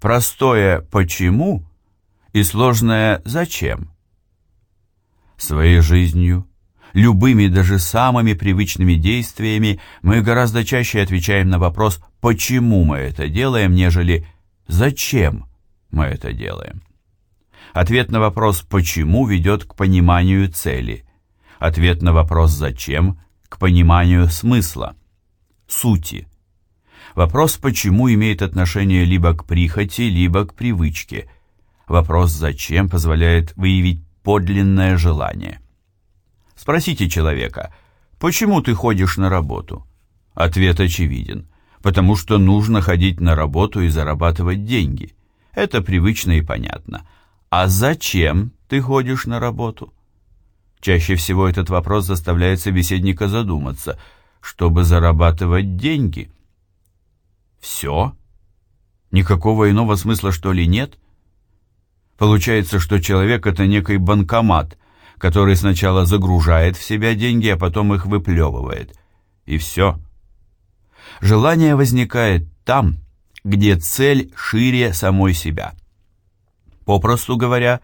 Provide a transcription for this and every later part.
простое «почему» и сложное «зачем». Своей жизнью, любыми даже самыми привычными действиями мы гораздо чаще отвечаем на вопрос «почему мы это делаем», нежели «зачем мы это делаем». Ответ на вопрос «почему» ведет к пониманию цели. Ответ на вопрос «зачем» – к пониманию смысла, сути. Вопрос «почему» имеет отношение либо к прихоти, либо к привычке. Вопрос «зачем» позволяет выявить подлинное желание. Спросите человека «почему ты ходишь на работу?» Ответ очевиден – потому что нужно ходить на работу и зарабатывать деньги. Это привычно и понятно – «А зачем ты ходишь на работу?» Чаще всего этот вопрос заставляет собеседника задуматься, чтобы зарабатывать деньги. Все? Никакого иного смысла, что ли, нет? Получается, что человек — это некий банкомат, который сначала загружает в себя деньги, а потом их выплевывает. И все. Желание возникает там, где цель шире самой себя. Попросту говоря,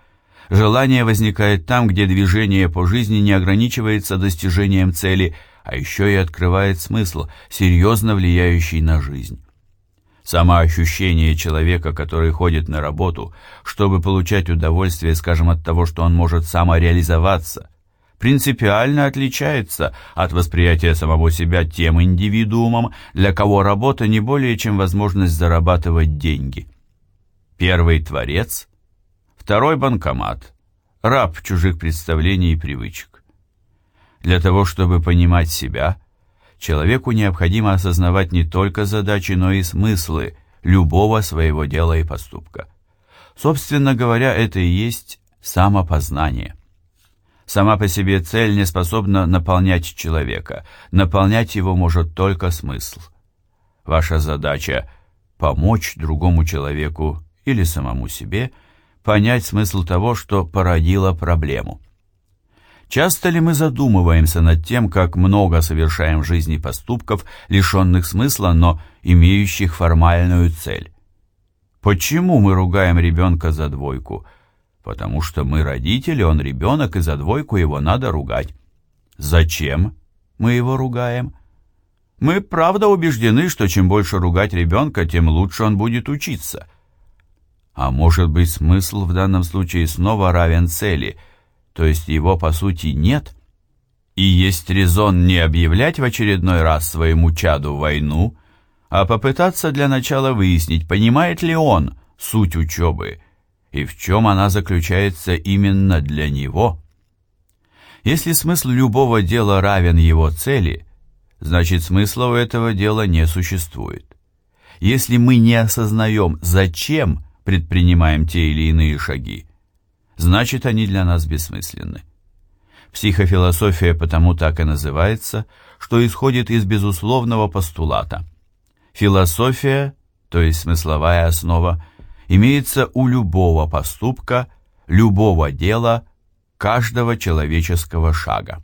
желание возникает там, где движение по жизни не ограничивается достижением цели, а еще и открывает смысл, серьезно влияющий на жизнь. Самоощущение человека, который ходит на работу, чтобы получать удовольствие, скажем, от того, что он может самореализоваться, принципиально отличается от восприятия самого себя тем индивидуумом, для кого работа не более чем возможность зарабатывать деньги. Первый творец – Второй банкомат. Раб чужих представлений и привычек. Для того, чтобы понимать себя, человеку необходимо осознавать не только задачи, но и смыслы любого своего дела и поступка. Собственно говоря, это и есть самопознание. Сама по себе цель не способна наполнять человека, наполнять его может только смысл. Ваша задача – помочь другому человеку или самому себе – понять смысл того, что породило проблему. Часто ли мы задумываемся над тем, как много совершаем в жизни поступков, лишенных смысла, но имеющих формальную цель? Почему мы ругаем ребенка за двойку? Потому что мы родители, он ребенок, и за двойку его надо ругать. Зачем мы его ругаем? Мы правда убеждены, что чем больше ругать ребенка, тем лучше он будет учиться – а может быть, смысл в данном случае снова равен цели, то есть его по сути нет? И есть резон не объявлять в очередной раз своему чаду войну, а попытаться для начала выяснить, понимает ли он суть учебы и в чем она заключается именно для него. Если смысл любого дела равен его цели, значит смысла у этого дела не существует. Если мы не осознаем, зачем предпринимаем те или иные шаги, значит они для нас бессмысленны. Психофилософия потому так и называется, что исходит из безусловного постулата. Философия, то есть смысловая основа, имеется у любого поступка, любого дела, каждого человеческого шага.